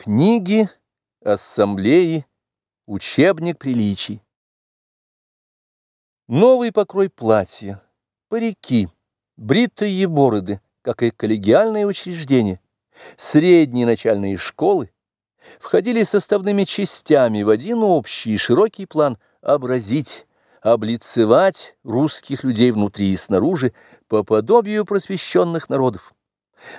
Книги, ассамблеи, учебник приличий. Новый покрой платья, парики, бритые бороды, как и коллегиальное учреждение, средние начальные школы, входили составными частями в один общий и широкий план образить, облицевать русских людей внутри и снаружи по подобию просвещенных народов,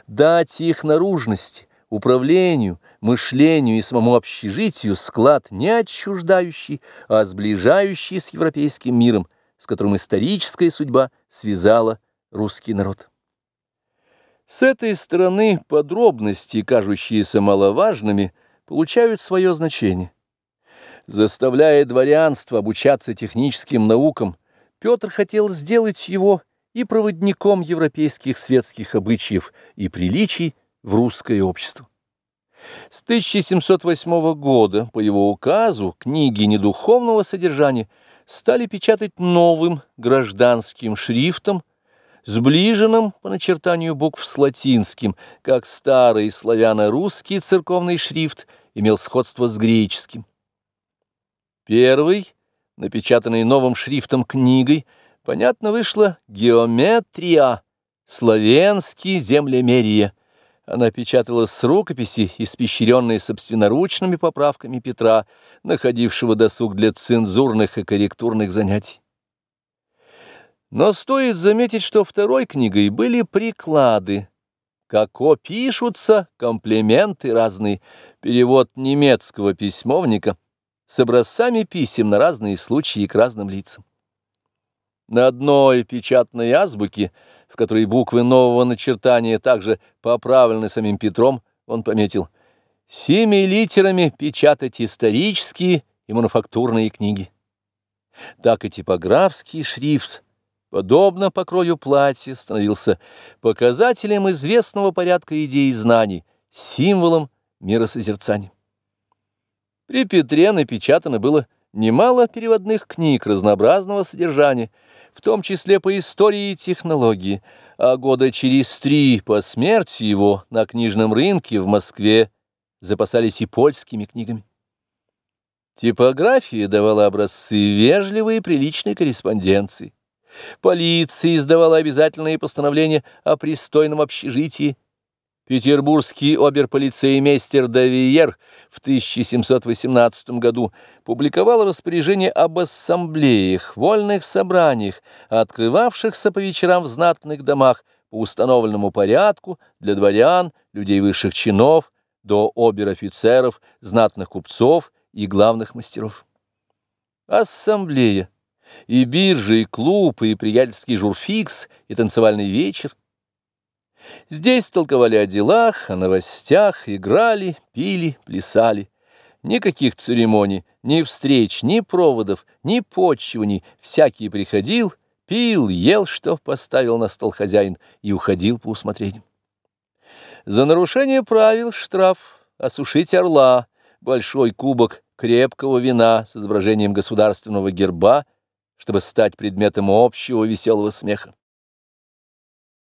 дать их наружности, управлению, мышлению и самому общежитию склад не отчуждающий, а сближающий с европейским миром, с которым историческая судьба связала русский народ. С этой стороны подробности, кажущиеся маловажными, получают свое значение. Заставляя дворянство обучаться техническим наукам, Петр хотел сделать его и проводником европейских светских обычаев и приличий в русское общество. С 1708 года по его указу книги недуховного содержания стали печатать новым гражданским шрифтом, сближенным по начертанию букв с латинским, как старый славяно-русский церковный шрифт имел сходство с греческим. Первый, напечатанный новым шрифтом книгой, понятно вышла «Геометрия», «Славянский землемерие», она печатала с рукописи, испещренной собственноручными поправками Петра, находившего досуг для цензурных и корректурных занятий. Но стоит заметить, что второй книгой были приклады. Како пишутся комплименты разные, перевод немецкого письмовника с образцами писем на разные случаи к разным лицам. На одной печатной азбуке – в которой буквы нового начертания также поправлены самим Петром, он пометил «Семи литерами печатать исторические и мануфактурные книги». Так и типографский шрифт, подобно покрою платья, становился показателем известного порядка идей и знаний, символом миросозерцания. При Петре напечатано было немало переводных книг разнообразного содержания, в том числе по истории и технологии, а года через три по смерти его на книжном рынке в Москве запасались и польскими книгами. Типография давала образцы вежливой и приличной корреспонденции. Полиция издавала обязательные постановления о пристойном общежитии, Петербургский оберполицеймейстер Давиер в 1718 году публиковал распоряжение об ассамблеях, вольных собраниях, открывавшихся по вечерам в знатных домах по установленному порядку для дворян, людей высших чинов, до обер-офицеров, знатных купцов и главных мастеров. Ассамблея, и биржа, и клуб, и приятельский журфикс, и танцевальный вечер Здесь толковали о делах, о новостях, играли, пили, плясали. Никаких церемоний, ни встреч, ни проводов, ни почиваний. Всякий приходил, пил, ел, что поставил на стол хозяин, и уходил по усмотрению. За нарушение правил штраф, осушить орла, большой кубок крепкого вина с изображением государственного герба, чтобы стать предметом общего веселого смеха.